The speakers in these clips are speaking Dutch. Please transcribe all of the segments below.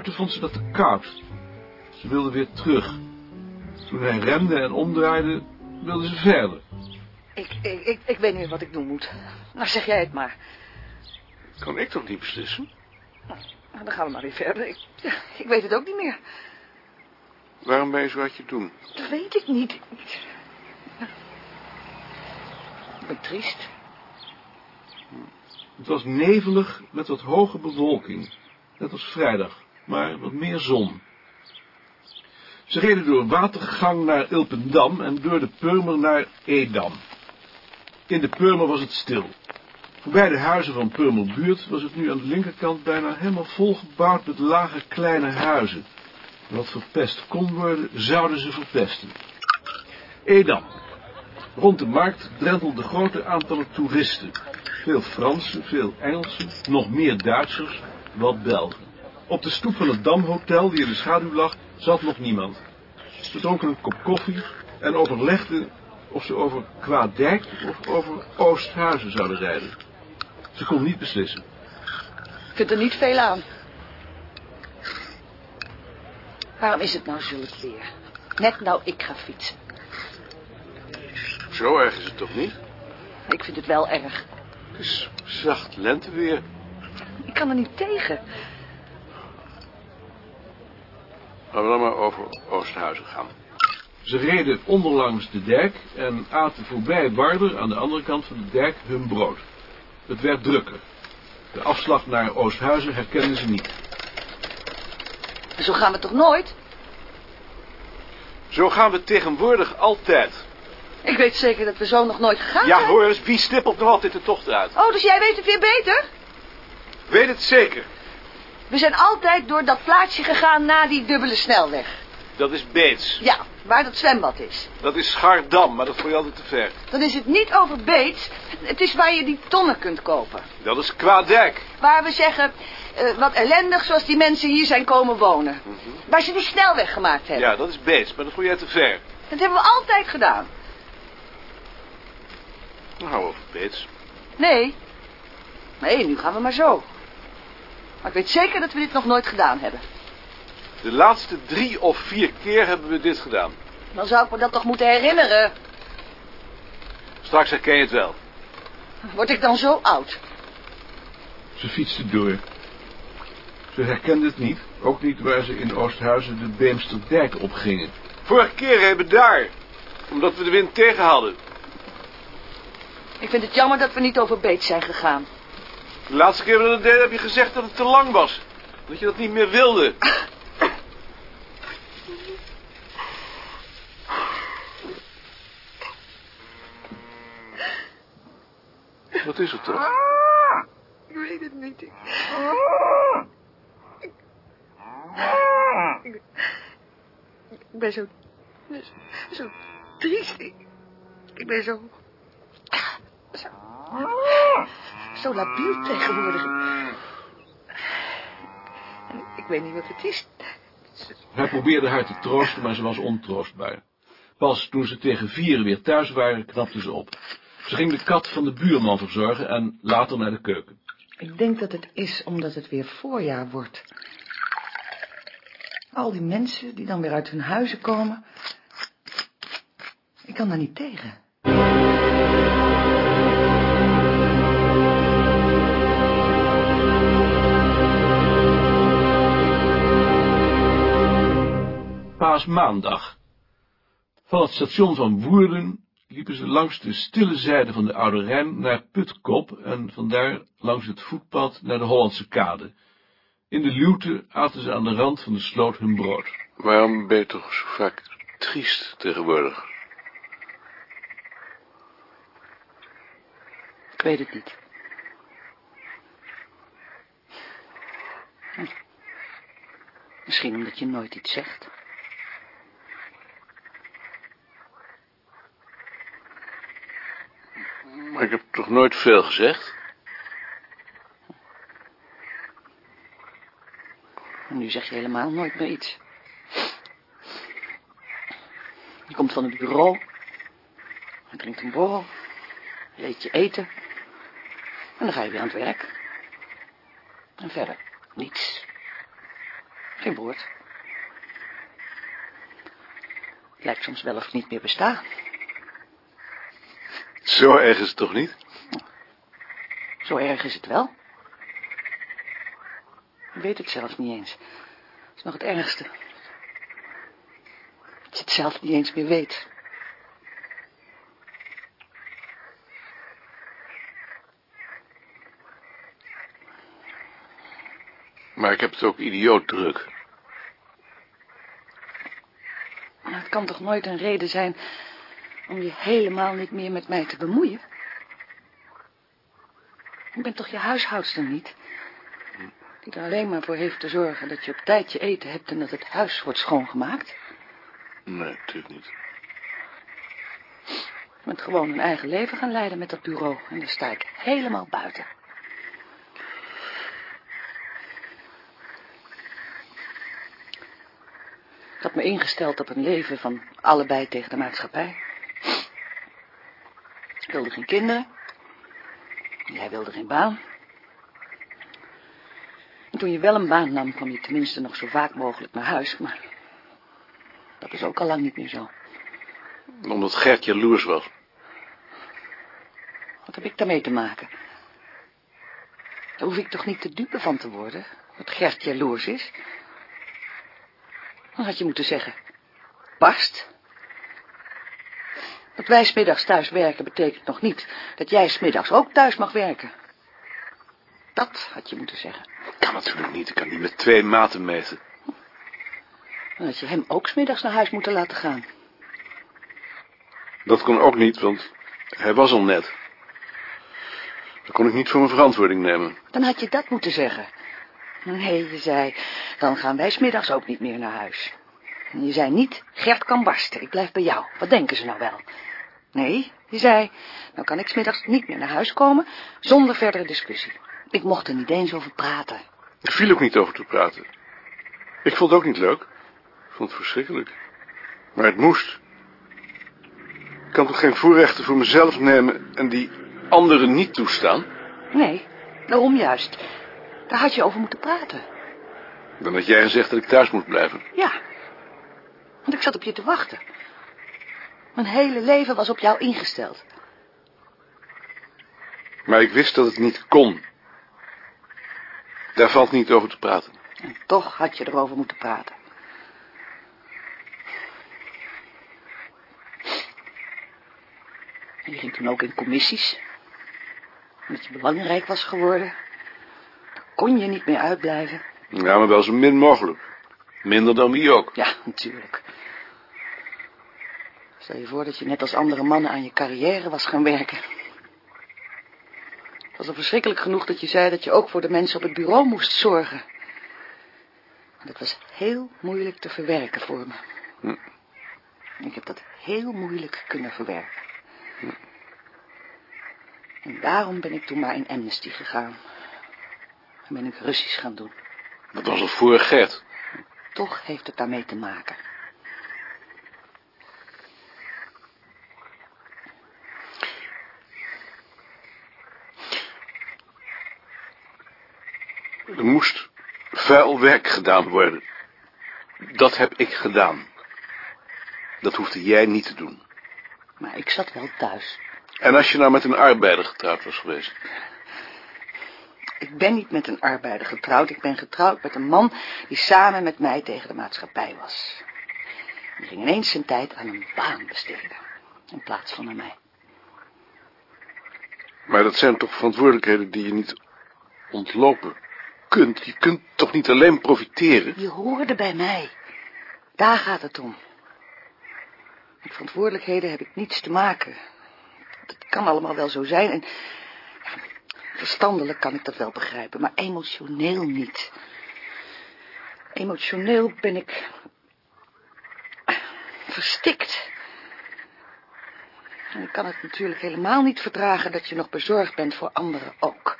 Buiten vond ze dat te koud. Ze wilde weer terug. Toen hij remde en omdraaide, wilde ze verder. Ik, ik, ik, ik weet niet wat ik doen moet. Nou, zeg jij het maar. Kan ik toch niet beslissen? Nou, dan gaan we maar weer verder. Ik, ja, ik weet het ook niet meer. Waarom ben je zo uit je doen? Dat weet ik niet. Ik ben triest. Het was nevelig met wat hoge bewolking. Net als vrijdag, maar wat meer zon. Ze reden door een watergang naar Ilpendam en door de Purmer naar Edam. In de Purmer was het stil. Voorbij de huizen van Purmerbuurt was het nu aan de linkerkant bijna helemaal volgebouwd met lage kleine huizen. Wat verpest kon worden, zouden ze verpesten. Edam. Rond de markt drentelden grote aantallen toeristen. Veel Fransen, veel Engelsen, nog meer Duitsers, wat Belgen. Op de stoep van het Damhotel, die in de schaduw lag, zat nog niemand. Ze dronken een kop koffie en overlegden of ze over Kwaadijk of over Oosthuizen zouden rijden. Ze kon niet beslissen. Ik vind er niet veel aan. Waarom is het nou zulk weer? Net nou ik ga fietsen. Zo erg is het toch niet? Ik vind het wel erg. Het is zacht lenteweer. Ik kan er niet tegen. Gaan we dan maar over Oosthuizen gaan. Ze reden onderlangs de dijk en aten voorbij Warder aan de andere kant van de dijk hun brood. Het werd drukker. De afslag naar Oosthuizen herkenden ze niet. Zo gaan we toch nooit? Zo gaan we tegenwoordig altijd. Ik weet zeker dat we zo nog nooit gegaan Ja, zijn. hoor eens, wie stippelt nog altijd de tocht uit? Oh, dus jij weet het weer beter? Weet het zeker. We zijn altijd door dat plaatsje gegaan na die dubbele snelweg. Dat is Beets. Ja, waar dat zwembad is. Dat is Schardam, maar dat vond je altijd te ver. Dan is het niet over Beets. Het is waar je die tonnen kunt kopen. Dat is Kwaadijk. Waar we zeggen, eh, wat ellendig zoals die mensen hier zijn komen wonen. Waar ze die snelweg gemaakt hebben. Ja, dat is Beets, maar dat vond jij te ver. Dat hebben we altijd gedaan. Nou, hou over Beets. Nee. Nee, nu gaan we maar zo. Maar ik weet zeker dat we dit nog nooit gedaan hebben. De laatste drie of vier keer hebben we dit gedaan. Dan zou ik me dat toch moeten herinneren. Straks herken je het wel. Word ik dan zo oud? Ze fietsten door. Ze herkenden het niet, ook niet waar ze in Oosthuizen de Beemsterdijk opgingen. Vorige keer hebben we daar. Omdat we de wind tegen hadden. Ik vind het jammer dat we niet over Beets zijn gegaan. De laatste keer dat we dat deden heb je gezegd dat het te lang was. Dat je dat niet meer wilde. Wat is het toch? Ik weet het niet. Ik, ik, ben zo, zo triest. Ik, ben zo, zo labiel tegenwoordig. En ik weet niet wat het is. Hij probeerde haar te troosten, maar ze was ontroostbaar. Pas toen ze tegen vieren weer thuis waren, knapte ze op. Ze ging de kat van de buurman verzorgen en later naar de keuken. Ik denk dat het is omdat het weer voorjaar wordt. Al die mensen die dan weer uit hun huizen komen. Ik kan daar niet tegen. Paasmaandag. Van het station van Woerden liepen ze langs de stille zijde van de Oude Rijn naar Putkop en vandaar langs het voetpad naar de Hollandse kade. In de luwte aten ze aan de rand van de sloot hun brood. Waarom ben je toch zo vaak triest tegenwoordig? Ik weet het niet. Misschien omdat je nooit iets zegt. Ik heb toch nooit veel gezegd? Nu zeg je helemaal nooit meer iets. Je komt van het bureau. Je drinkt een borrel. Je eet je eten. En dan ga je weer aan het werk. En verder niets. Geen woord. Lijkt soms wel of niet meer besta. Zo erg is het toch niet? Zo erg is het wel. Ik weet het zelf niet eens. Dat is nog het ergste. Dat je het zelf niet eens meer weet. Maar ik heb het ook idioot druk. Maar het kan toch nooit een reden zijn om je helemaal niet meer met mij te bemoeien? Ik ben toch je huishoudster niet? Die er alleen maar voor heeft te zorgen dat je op tijd je eten hebt en dat het huis wordt schoongemaakt? Nee, natuurlijk niet. Je bent gewoon een eigen leven gaan leiden met dat bureau en daar sta ik helemaal buiten. Ik had me ingesteld op een leven van allebei tegen de maatschappij. Ik wilde geen kinderen. Jij wilde geen baan. En toen je wel een baan nam, kwam je tenminste nog zo vaak mogelijk naar huis. Maar dat is ook al lang niet meer zo. Omdat Gert jaloers was. Wat heb ik daarmee te maken? Daar hoef ik toch niet te dupe van te worden, dat Gert jaloers is? Dan had je moeten zeggen, barst. Dat wij smiddags thuis werken betekent nog niet dat jij smiddags ook thuis mag werken. Dat had je moeten zeggen. Kan natuurlijk niet. Ik kan niet met twee maten meten. Dan had je hem ook smiddags naar huis moeten laten gaan. Dat kon ook niet, want hij was al net. Dat kon ik niet voor mijn verantwoording nemen. Dan had je dat moeten zeggen. Nee, je zei, dan gaan wij smiddags ook niet meer naar huis. En je zei niet, Gert kan barsten, ik blijf bij jou. Wat denken ze nou wel? Nee, je zei, dan kan ik smiddags niet meer naar huis komen, zonder verdere discussie. Ik mocht er niet eens over praten. Er viel ook niet over te praten. Ik vond het ook niet leuk. Ik vond het verschrikkelijk. Maar het moest. Ik kan toch geen voorrechten voor mezelf nemen en die anderen niet toestaan? Nee, daarom juist. Daar had je over moeten praten. Dan had jij gezegd dat ik thuis moet blijven. Ja, want ik zat op je te wachten. Mijn hele leven was op jou ingesteld. Maar ik wist dat het niet kon. Daar valt niet over te praten. En toch had je erover moeten praten. En je ging toen ook in commissies. Omdat je belangrijk was geworden. Daar kon je niet meer uitblijven. Ja, maar wel zo min mogelijk. Minder dan wie ook. Ja, natuurlijk. Stel je voor dat je net als andere mannen aan je carrière was gaan werken. Het was al verschrikkelijk genoeg dat je zei dat je ook voor de mensen op het bureau moest zorgen. En dat was heel moeilijk te verwerken voor me. Hm. Ik heb dat heel moeilijk kunnen verwerken. En daarom ben ik toen maar in Amnesty gegaan. En ben ik Russisch gaan doen. Dat was al voor Gert. Toch heeft het daarmee te maken. Er moest vuil werk gedaan worden. Dat heb ik gedaan. Dat hoefde jij niet te doen. Maar ik zat wel thuis. En als je nou met een arbeider getrouwd was geweest? Ik ben niet met een arbeider getrouwd. Ik ben getrouwd met een man die samen met mij tegen de maatschappij was. Die ging ineens zijn tijd aan een baan besteden. In plaats van aan mij. Maar dat zijn toch verantwoordelijkheden die je niet ontlopen kunt. Je kunt toch niet alleen profiteren? Je hoorde bij mij. Daar gaat het om. Met verantwoordelijkheden heb ik niets te maken. Dat kan allemaal wel zo zijn en... verstandelijk kan ik dat wel begrijpen, maar emotioneel niet. Emotioneel ben ik... verstikt. En ik kan het natuurlijk helemaal niet verdragen dat je nog bezorgd bent voor anderen ook.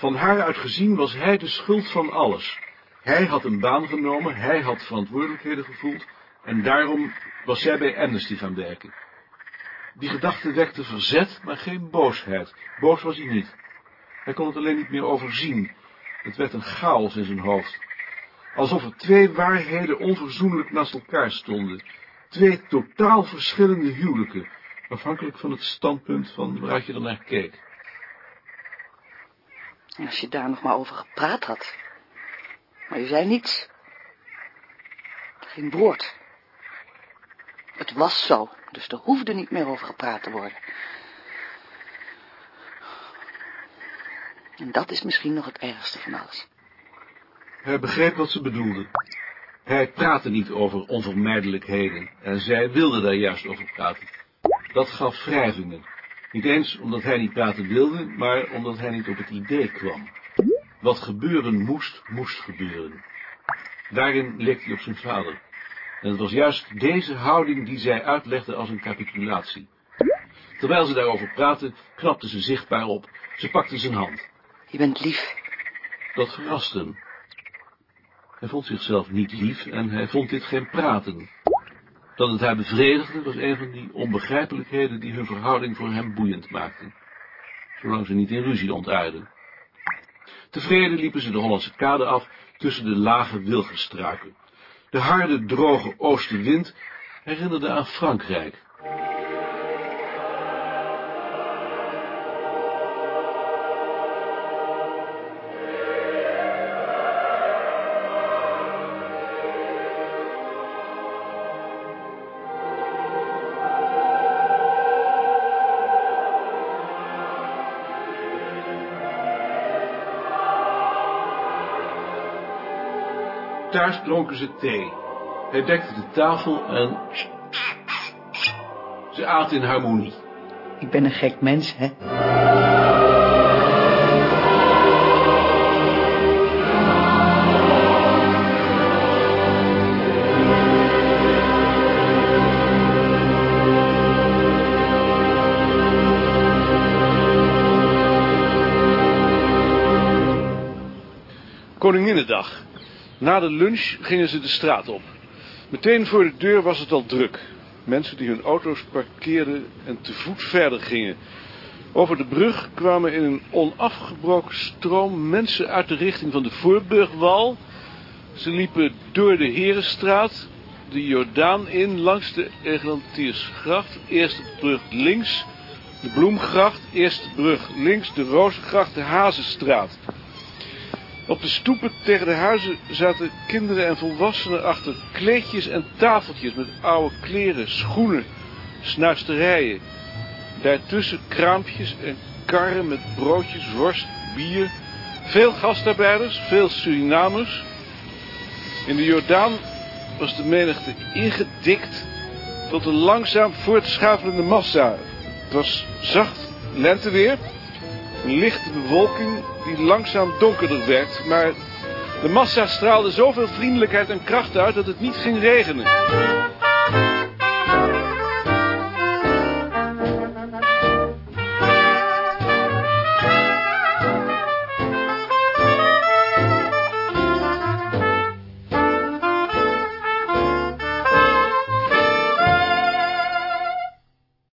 Van haar uit gezien was hij de schuld van alles. Hij had een baan genomen, hij had verantwoordelijkheden gevoeld... en daarom was zij bij Amnesty gaan werken. Die gedachte wekte verzet, maar geen boosheid. Boos was hij niet. Hij kon het alleen niet meer overzien. Het werd een chaos in zijn hoofd. Alsof er twee waarheden onverzoenlijk naast elkaar stonden. Twee totaal verschillende huwelijken, afhankelijk van het standpunt van waaruit je er naar keek. Als je daar nog maar over gepraat had. Maar je zei niets. Geen woord. Het was zo, dus er hoefde niet meer over gepraat te worden. En dat is misschien nog het ergste van alles. Hij begreep wat ze bedoelde. Hij praatte niet over onvermijdelijkheden en zij wilde daar juist over praten. Dat gaf wrijvingen. Niet eens omdat hij niet praten wilde, maar omdat hij niet op het idee kwam. Wat gebeuren moest, moest gebeuren. Daarin leek hij op zijn vader. En het was juist deze houding die zij uitlegde als een capitulatie. Terwijl ze daarover praten, knapte ze zichtbaar op. Ze pakte zijn hand. Je bent lief. Dat verraste hem. Hij vond zichzelf niet lief en hij vond dit geen praten. Dat het haar bevredigde was een van die onbegrijpelijkheden die hun verhouding voor hem boeiend maakten. Zolang ze niet in ruzie ontaarden. Tevreden liepen ze de Hollandse kade af tussen de lage wilgenstruiken. De harde, droge oostenwind herinnerde aan Frankrijk. Thuis dronken ze thee. Hij dekte de tafel en... Ze aten in harmonie. Ik ben een gek mens, hè? Koninginnedag. Na de lunch gingen ze de straat op. Meteen voor de deur was het al druk. Mensen die hun auto's parkeerden en te voet verder gingen. Over de brug kwamen in een onafgebroken stroom mensen uit de richting van de Voorburgwal. Ze liepen door de Herenstraat, de Jordaan in, langs de Eglantiersgracht. Eerste brug links, de Bloemgracht, eerste brug links, de Rozengracht, de Hazenstraat. Op de stoepen tegen de huizen zaten kinderen en volwassenen achter kleedjes en tafeltjes met oude kleren, schoenen, snuisterijen. Daartussen kraampjes en karren met broodjes, worst, bier. Veel gastarbeiders, veel Surinamers. In de Jordaan was de menigte ingedikt tot een langzaam voortschavelende massa. Het was zacht lenteweer, lichte bewolking die langzaam donkerder werd, maar de massa straalde zoveel vriendelijkheid en kracht uit dat het niet ging regenen.